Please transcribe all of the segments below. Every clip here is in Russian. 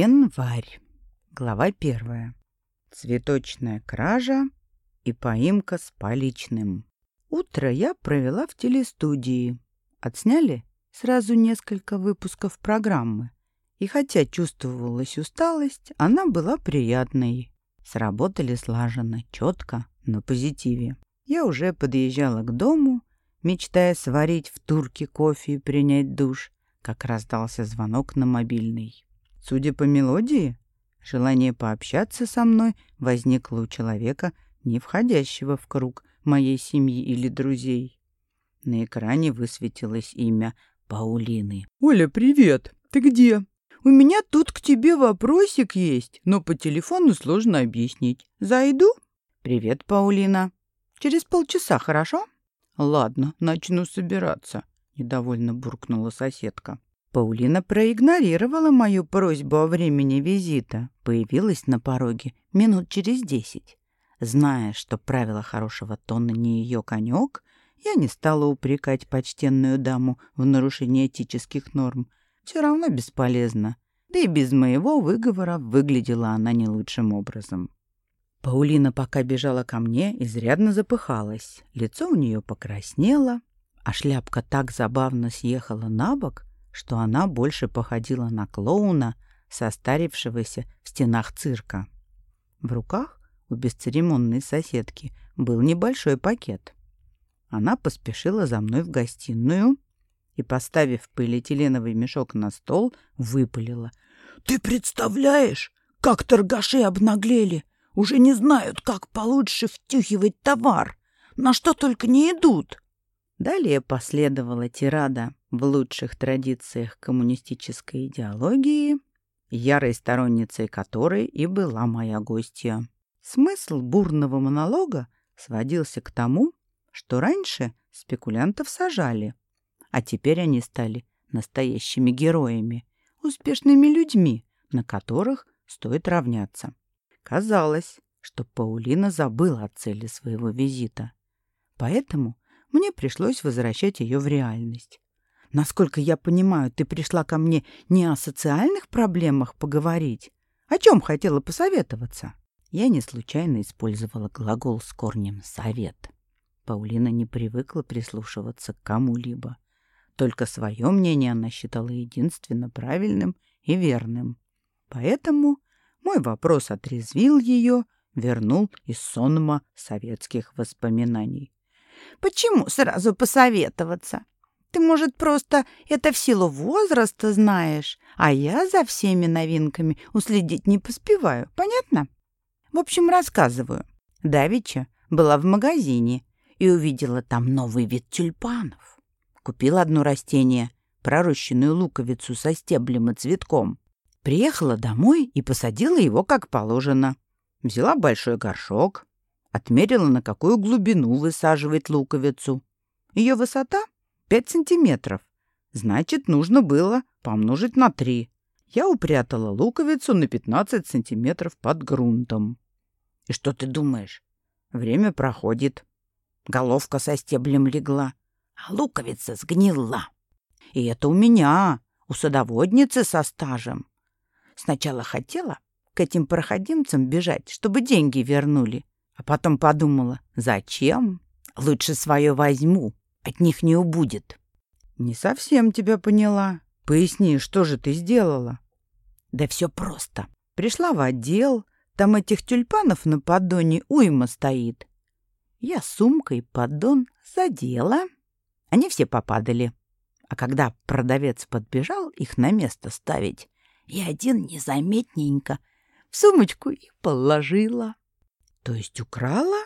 Январь. Глава первая. Цветочная кража и поимка с поличным. Утро я провела в телестудии. Отсняли сразу несколько выпусков программы. И хотя чувствовалась усталость, она была приятной. Сработали слаженно, четко, на позитиве. Я уже подъезжала к дому, мечтая сварить в турке кофе и принять душ, как раздался звонок на мобильный. Судя по мелодии, желание пообщаться со мной возникло у человека, не входящего в круг моей семьи или друзей. На экране высветилось имя Паулины. «Оля, привет! Ты где? У меня тут к тебе вопросик есть, но по телефону сложно объяснить. Зайду?» «Привет, Паулина. Через полчаса, хорошо?» «Ладно, начну собираться», — недовольно буркнула соседка. Паулина проигнорировала мою просьбу о времени визита, появилась на пороге минут через десять. Зная, что правила хорошего тона не ее конек, я не стала упрекать почтенную даму в нарушении этических норм. Все равно бесполезно. Да и без моего выговора выглядела она не лучшим образом. Паулина пока бежала ко мне, изрядно запыхалась. Лицо у нее покраснело, а шляпка так забавно съехала на бок, что она больше походила на клоуна, состарившегося в стенах цирка. В руках у бесцеремонной соседки был небольшой пакет. Она поспешила за мной в гостиную и, поставив полиэтиленовый мешок на стол, выпалила. «Ты представляешь, как торгаши обнаглели! Уже не знают, как получше втюхивать товар! На что только не идут!» Далее последовала тирада в лучших традициях коммунистической идеологии, ярой сторонницей которой и была моя гостья. Смысл бурного монолога сводился к тому, что раньше спекулянтов сажали, а теперь они стали настоящими героями, успешными людьми, на которых стоит равняться. Казалось, что Паулина забыла о цели своего визита. Поэтому мне пришлось возвращать ее в реальность. Насколько я понимаю, ты пришла ко мне не о социальных проблемах поговорить. О чем хотела посоветоваться? Я не случайно использовала глагол с корнем «совет». Паулина не привыкла прислушиваться к кому-либо. Только свое мнение она считала единственно правильным и верным. Поэтому мой вопрос отрезвил ее, вернул из сонма советских воспоминаний. Почему сразу посоветоваться? Ты, может, просто это в силу возраста знаешь, а я за всеми новинками уследить не поспеваю, понятно? В общем, рассказываю. Давича была в магазине и увидела там новый вид тюльпанов. Купила одно растение, пророщенную луковицу со стеблем и цветком. Приехала домой и посадила его как положено. Взяла большой горшок, Отмерила, на какую глубину высаживать луковицу. Ее высота — 5 сантиметров. Значит, нужно было помножить на 3. Я упрятала луковицу на 15 сантиметров под грунтом. И что ты думаешь? Время проходит. Головка со стеблем легла, а луковица сгнила. И это у меня, у садоводницы со стажем. Сначала хотела к этим проходимцам бежать, чтобы деньги вернули. А потом подумала, зачем? Лучше свое возьму, от них не убудет. Не совсем тебя поняла. Поясни, что же ты сделала? Да все просто. Пришла в отдел, там этих тюльпанов на поддоне уйма стоит. Я сумкой поддон задела. Они все попадали. А когда продавец подбежал их на место ставить, я один незаметненько в сумочку и положила. То есть украла?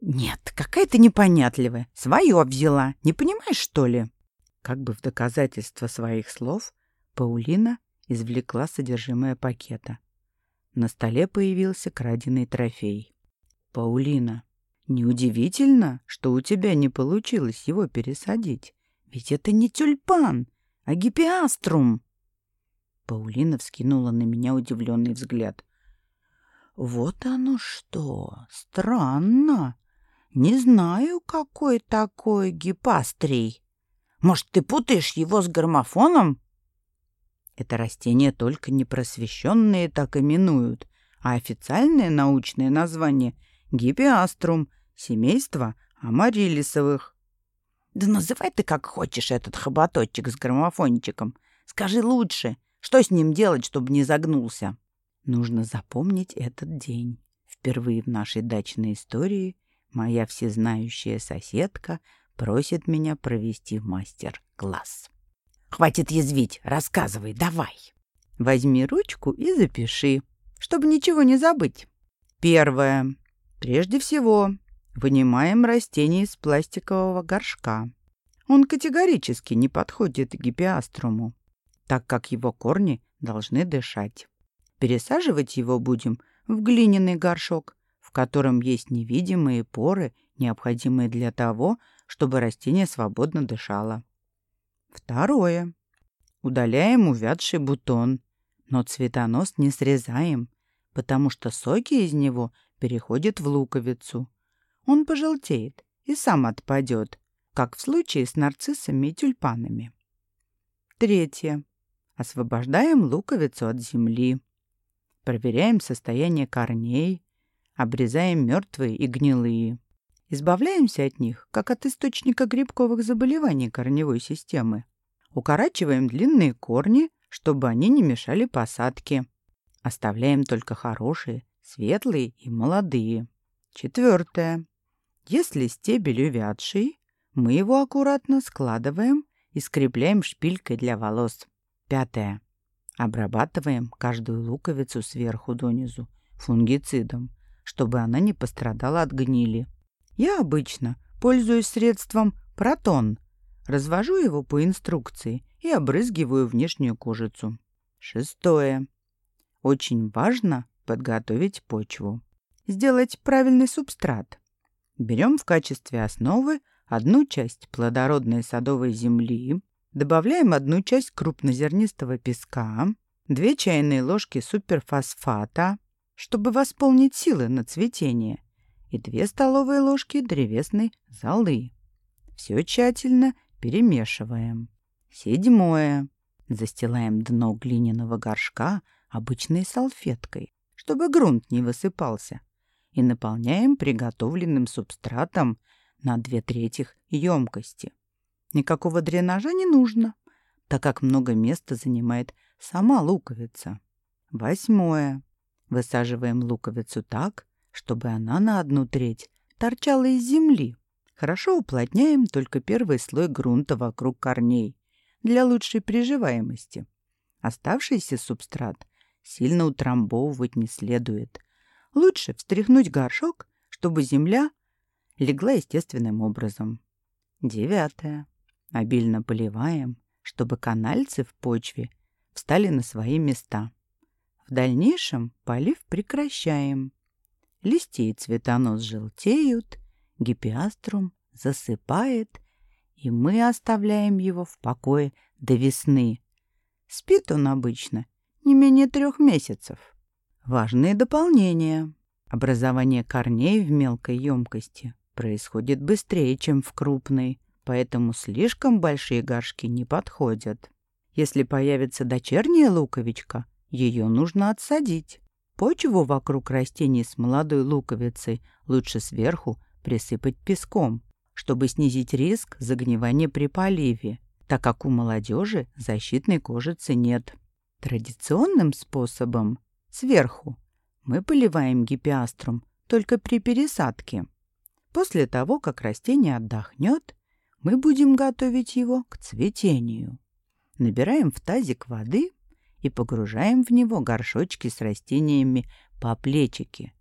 Нет, какая ты непонятливая. Свое взяла. Не понимаешь, что ли? Как бы в доказательство своих слов, Паулина извлекла содержимое пакета. На столе появился краденый трофей. «Паулина, неудивительно, что у тебя не получилось его пересадить. Ведь это не тюльпан, а гипиаструм!» Паулина вскинула на меня удивленный взгляд. Вот оно что! Странно. Не знаю, какой такой гипастрий. Может, ты путаешь его с граммофоном? Это растение только непросвещенные так именуют, а официальное научное название — гипиаструм, семейство амарилисовых. Да называй ты как хочешь этот хоботочек с граммофончиком. Скажи лучше, что с ним делать, чтобы не загнулся? Нужно запомнить этот день. Впервые в нашей дачной истории моя всезнающая соседка просит меня провести мастер-класс. Хватит язвить, рассказывай, давай. Возьми ручку и запиши, чтобы ничего не забыть. Первое. Прежде всего, вынимаем растение из пластикового горшка. Он категорически не подходит гипиаструму, так как его корни должны дышать. Пересаживать его будем в глиняный горшок, в котором есть невидимые поры, необходимые для того, чтобы растение свободно дышало. Второе. Удаляем увядший бутон, но цветонос не срезаем, потому что соки из него переходят в луковицу. Он пожелтеет и сам отпадет, как в случае с нарциссами и тюльпанами. Третье. Освобождаем луковицу от земли. Проверяем состояние корней, обрезаем мертвые и гнилые. Избавляемся от них, как от источника грибковых заболеваний корневой системы. Укорачиваем длинные корни, чтобы они не мешали посадке. Оставляем только хорошие, светлые и молодые. Четвертое. Если стебель увядший, мы его аккуратно складываем и скрепляем шпилькой для волос. Пятое. Обрабатываем каждую луковицу сверху донизу фунгицидом, чтобы она не пострадала от гнили. Я обычно пользуюсь средством «Протон». Развожу его по инструкции и обрызгиваю внешнюю кожицу. Шестое. Очень важно подготовить почву. Сделать правильный субстрат. Берем в качестве основы одну часть плодородной садовой земли, Добавляем одну часть крупнозернистого песка, две чайные ложки суперфосфата, чтобы восполнить силы на цветение, и две столовые ложки древесной золы. Все тщательно перемешиваем. Седьмое. Застилаем дно глиняного горшка обычной салфеткой, чтобы грунт не высыпался, и наполняем приготовленным субстратом на две трети емкости. Никакого дренажа не нужно, так как много места занимает сама луковица. Восьмое. Высаживаем луковицу так, чтобы она на одну треть торчала из земли. Хорошо уплотняем только первый слой грунта вокруг корней для лучшей приживаемости. Оставшийся субстрат сильно утрамбовывать не следует. Лучше встряхнуть горшок, чтобы земля легла естественным образом. Девятое. Обильно поливаем, чтобы канальцы в почве встали на свои места. В дальнейшем полив прекращаем. Листья и цветонос желтеют, гипиаструм засыпает, и мы оставляем его в покое до весны. Спит он обычно не менее трех месяцев. Важные дополнения. Образование корней в мелкой емкости происходит быстрее, чем в крупной поэтому слишком большие горшки не подходят. Если появится дочерняя луковичка, ее нужно отсадить. Почву вокруг растений с молодой луковицей лучше сверху присыпать песком, чтобы снизить риск загнивания при поливе, так как у молодежи защитной кожицы нет. Традиционным способом сверху мы поливаем гипиаструм только при пересадке. После того, как растение отдохнет, мы будем готовить его к цветению. Набираем в тазик воды и погружаем в него горшочки с растениями по плечике.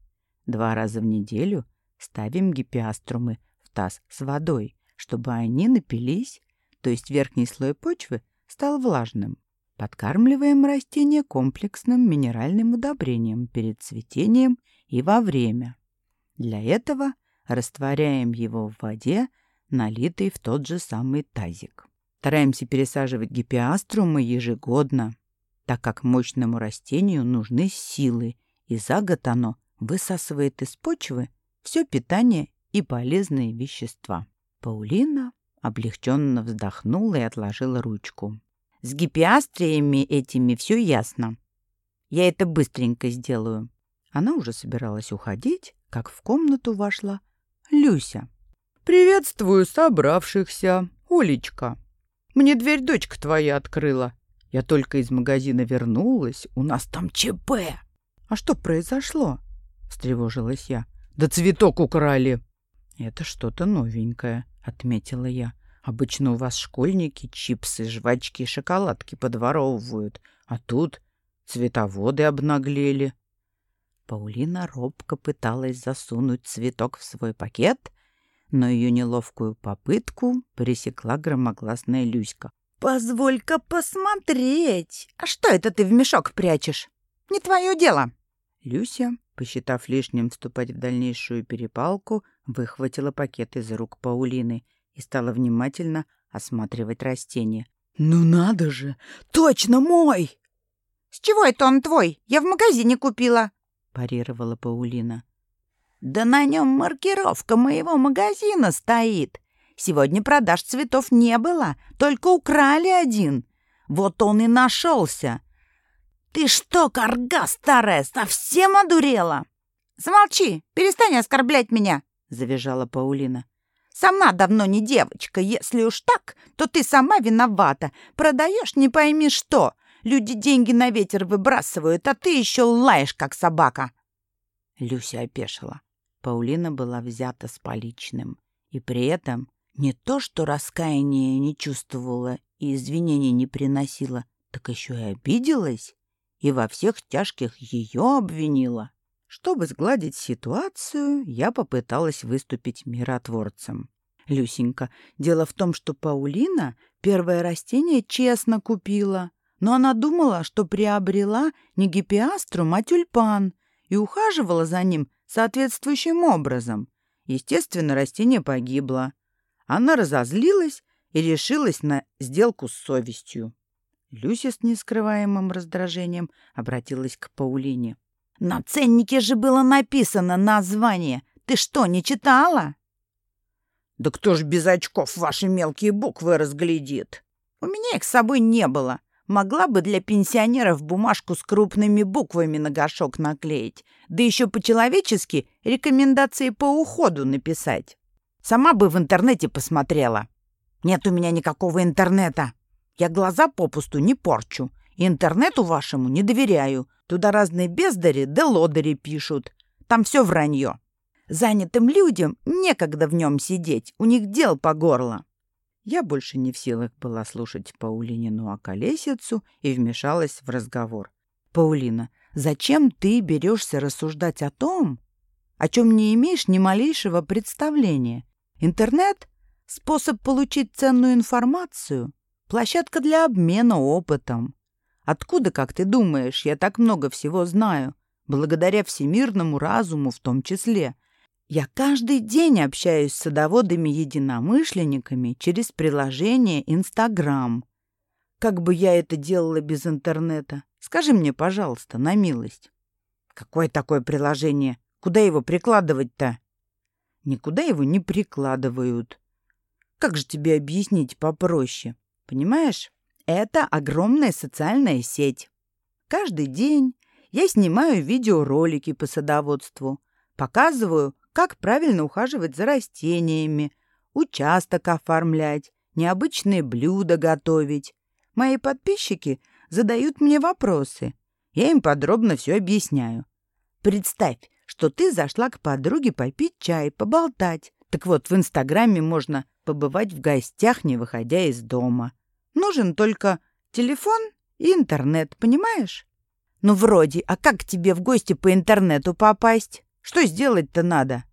Два раза в неделю ставим гипиаструмы в таз с водой, чтобы они напились, то есть верхний слой почвы стал влажным. Подкармливаем растение комплексным минеральным удобрением перед цветением и во время. Для этого растворяем его в воде налитый в тот же самый тазик. Стараемся пересаживать гипиаструмы ежегодно, так как мощному растению нужны силы, и за год оно высасывает из почвы все питание и полезные вещества. Паулина облегченно вздохнула и отложила ручку. С гипиастриями этими все ясно. Я это быстренько сделаю». Она уже собиралась уходить, как в комнату вошла Люся. «Приветствую собравшихся, Олечка. Мне дверь дочка твоя открыла. Я только из магазина вернулась, у нас там ЧП». «А что произошло?» — встревожилась я. «Да цветок украли». «Это что-то новенькое», — отметила я. «Обычно у вас школьники чипсы, жвачки и шоколадки подворовывают, а тут цветоводы обнаглели». Паулина робко пыталась засунуть цветок в свой пакет, но ее неловкую попытку пресекла громогласная Люська. «Позволь-ка посмотреть! А что это ты в мешок прячешь? Не твое дело!» Люся, посчитав лишним вступать в дальнейшую перепалку, выхватила пакет из рук Паулины и стала внимательно осматривать растения. «Ну надо же! Точно мой!» «С чего это он твой? Я в магазине купила!» парировала Паулина. «Да на нем маркировка моего магазина стоит. Сегодня продаж цветов не было, только украли один. Вот он и нашелся. Ты что, корга старая, совсем одурела?» «Замолчи, перестань оскорблять меня!» — завизжала Паулина. «Сама давно не девочка. Если уж так, то ты сама виновата. Продаешь не пойми что. Люди деньги на ветер выбрасывают, а ты еще лаешь, как собака. Люся опешила. Паулина была взята с поличным. И при этом не то, что раскаяния не чувствовала и извинений не приносила, так еще и обиделась и во всех тяжких ее обвинила. Чтобы сгладить ситуацию, я попыталась выступить миротворцем. «Люсенька, дело в том, что Паулина первое растение честно купила но она думала, что приобрела не гипиаструм, а тюльпан и ухаживала за ним соответствующим образом. Естественно, растение погибло. Она разозлилась и решилась на сделку с совестью. Люся с нескрываемым раздражением обратилась к Паулине. «На ценнике же было написано название. Ты что, не читала?» «Да кто ж без очков ваши мелкие буквы разглядит?» «У меня их с собой не было. Могла бы для пенсионеров бумажку с крупными буквами на горшок наклеить, да еще по-человечески рекомендации по уходу написать. Сама бы в интернете посмотрела. Нет у меня никакого интернета. Я глаза попусту не порчу. Интернету вашему не доверяю. Туда разные бездари да лодыри пишут. Там все вранье. Занятым людям некогда в нем сидеть, у них дел по горло. Я больше не в силах была слушать Паулинину околесицу и вмешалась в разговор. «Паулина, зачем ты берешься рассуждать о том, о чем не имеешь ни малейшего представления? Интернет — способ получить ценную информацию, площадка для обмена опытом. Откуда, как ты думаешь, я так много всего знаю, благодаря всемирному разуму в том числе?» Я каждый день общаюсь с садоводами-единомышленниками через приложение Инстаграм. Как бы я это делала без интернета? Скажи мне, пожалуйста, на милость. Какое такое приложение? Куда его прикладывать-то? Никуда его не прикладывают. Как же тебе объяснить попроще? Понимаешь? Это огромная социальная сеть. Каждый день я снимаю видеоролики по садоводству, показываю, как правильно ухаживать за растениями, участок оформлять, необычные блюда готовить. Мои подписчики задают мне вопросы. Я им подробно все объясняю. Представь, что ты зашла к подруге попить чай, поболтать. Так вот, в Инстаграме можно побывать в гостях, не выходя из дома. Нужен только телефон и интернет, понимаешь? Ну, вроде, а как тебе в гости по интернету попасть? Что сделать-то надо?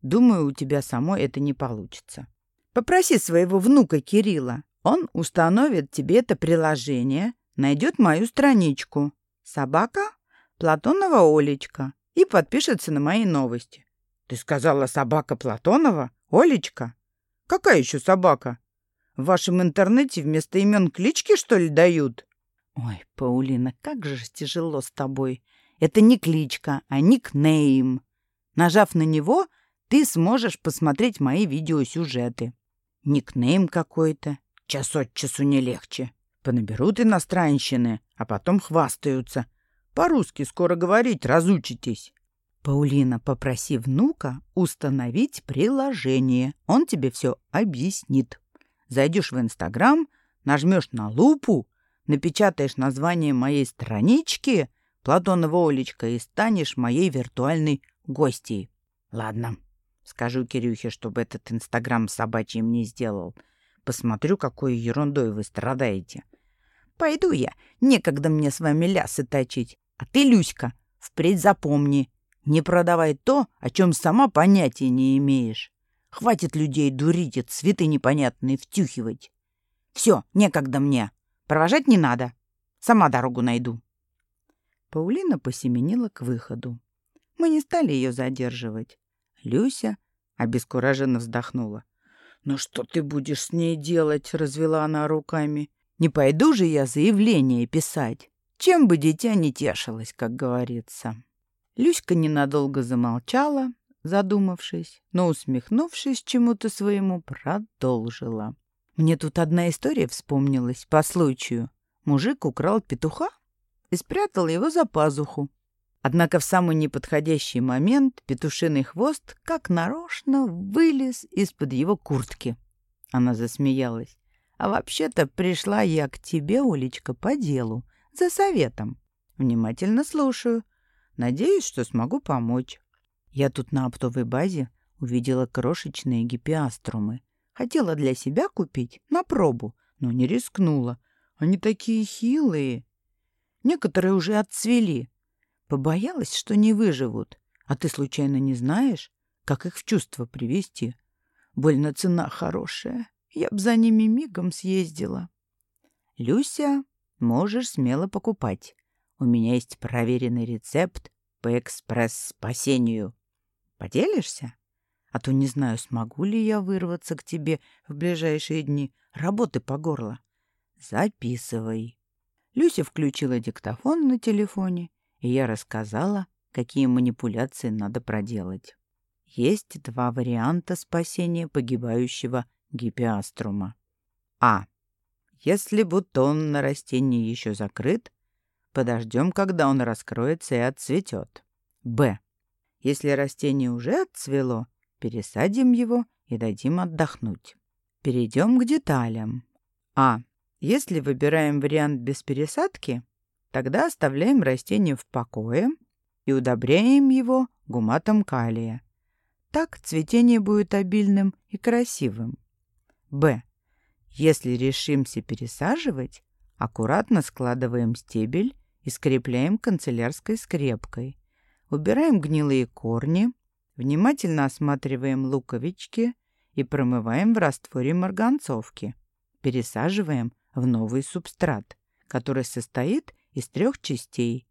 Думаю, у тебя самой это не получится. Попроси своего внука Кирилла. Он установит тебе это приложение, найдет мою страничку. Собака Платонова Олечка и подпишется на мои новости. Ты сказала собака Платонова? Олечка? Какая еще собака? В вашем интернете вместо имен клички, что ли, дают? Ой, Паулина, как же тяжело с тобой. Это не кличка, а никнейм. Нажав на него, ты сможешь посмотреть мои видеосюжеты. Никнейм какой-то. Час от часу не легче. Понаберут иностранщины, а потом хвастаются. По-русски скоро говорить разучитесь. Паулина, попроси внука установить приложение. Он тебе все объяснит. Зайдешь в Инстаграм, нажмешь на лупу, напечатаешь название моей странички «Платонова Олечка» и станешь моей виртуальной гостьей. Ладно, скажу Кирюхе, чтобы этот Инстаграм собачий мне сделал. Посмотрю, какой ерундой вы страдаете. Пойду я, некогда мне с вами лясы точить. А ты, Люська, впредь запомни, не продавай то, о чем сама понятия не имеешь. Хватит людей дурить и цветы непонятные втюхивать. Все, некогда мне. Провожать не надо. Сама дорогу найду. Паулина посеменила к выходу. Мы не стали ее задерживать. Люся обескураженно вздохнула. «Ну что ты будешь с ней делать?» — развела она руками. «Не пойду же я заявление писать. Чем бы дитя не тешилось, как говорится». Люська ненадолго замолчала, задумавшись, но, усмехнувшись чему-то своему, продолжила. Мне тут одна история вспомнилась по случаю. Мужик украл петуха и спрятал его за пазуху. Однако в самый неподходящий момент петушиный хвост как нарочно вылез из-под его куртки. Она засмеялась. «А вообще-то пришла я к тебе, Олечка, по делу, за советом. Внимательно слушаю. Надеюсь, что смогу помочь. Я тут на оптовой базе увидела крошечные гипиаструмы. Хотела для себя купить на пробу, но не рискнула. Они такие хилые. Некоторые уже отцвели. Побоялась, что не выживут. А ты случайно не знаешь, как их в чувство привести? Больно цена хорошая. Я б за ними мигом съездила. Люся, можешь смело покупать. У меня есть проверенный рецепт по экспресс-спасению. Поделишься? А то не знаю, смогу ли я вырваться к тебе в ближайшие дни. Работы по горло. Записывай. Люся включила диктофон на телефоне, и я рассказала, какие манипуляции надо проделать. Есть два варианта спасения погибающего гипиаструма. А. Если бутон на растении еще закрыт, подождем, когда он раскроется и отцветет. Б. Если растение уже отцвело, пересадим его и дадим отдохнуть. Перейдем к деталям. А. Если выбираем вариант без пересадки, тогда оставляем растение в покое и удобряем его гуматом калия. Так цветение будет обильным и красивым. Б. Если решимся пересаживать, аккуратно складываем стебель и скрепляем канцелярской скрепкой. Убираем гнилые корни, Внимательно осматриваем луковички и промываем в растворе марганцовки. Пересаживаем в новый субстрат, который состоит из трех частей.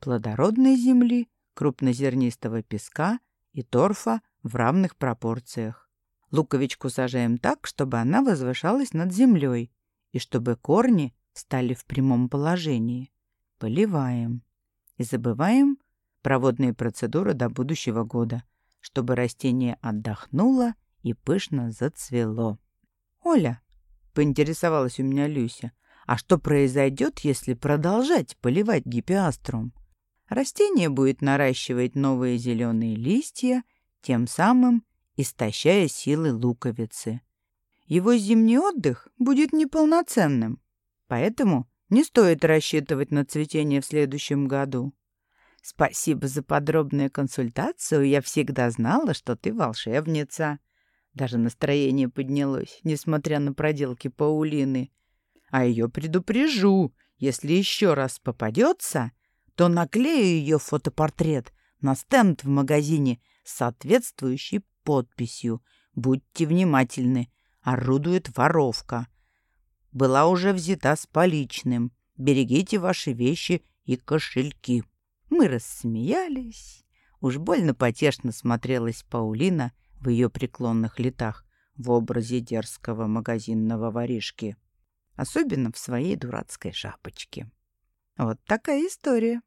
Плодородной земли, крупнозернистого песка и торфа в равных пропорциях. Луковичку сажаем так, чтобы она возвышалась над землей и чтобы корни стали в прямом положении. Поливаем. И забываем проводные процедуры до будущего года, чтобы растение отдохнуло и пышно зацвело. «Оля», — поинтересовалась у меня Люся, «а что произойдет, если продолжать поливать гипиаструм?» Растение будет наращивать новые зеленые листья, тем самым истощая силы луковицы. Его зимний отдых будет неполноценным, поэтому не стоит рассчитывать на цветение в следующем году. Спасибо за подробную консультацию. Я всегда знала, что ты волшебница. Даже настроение поднялось, несмотря на проделки Паулины. А ее предупрежу. Если еще раз попадется, то наклею ее фотопортрет на стенд в магазине с соответствующей подписью. Будьте внимательны. Орудует воровка. Была уже взята с поличным. Берегите ваши вещи и кошельки. Мы рассмеялись. Уж больно потешно смотрелась Паулина в ее преклонных летах в образе дерзкого магазинного воришки. Особенно в своей дурацкой шапочке. Вот такая история.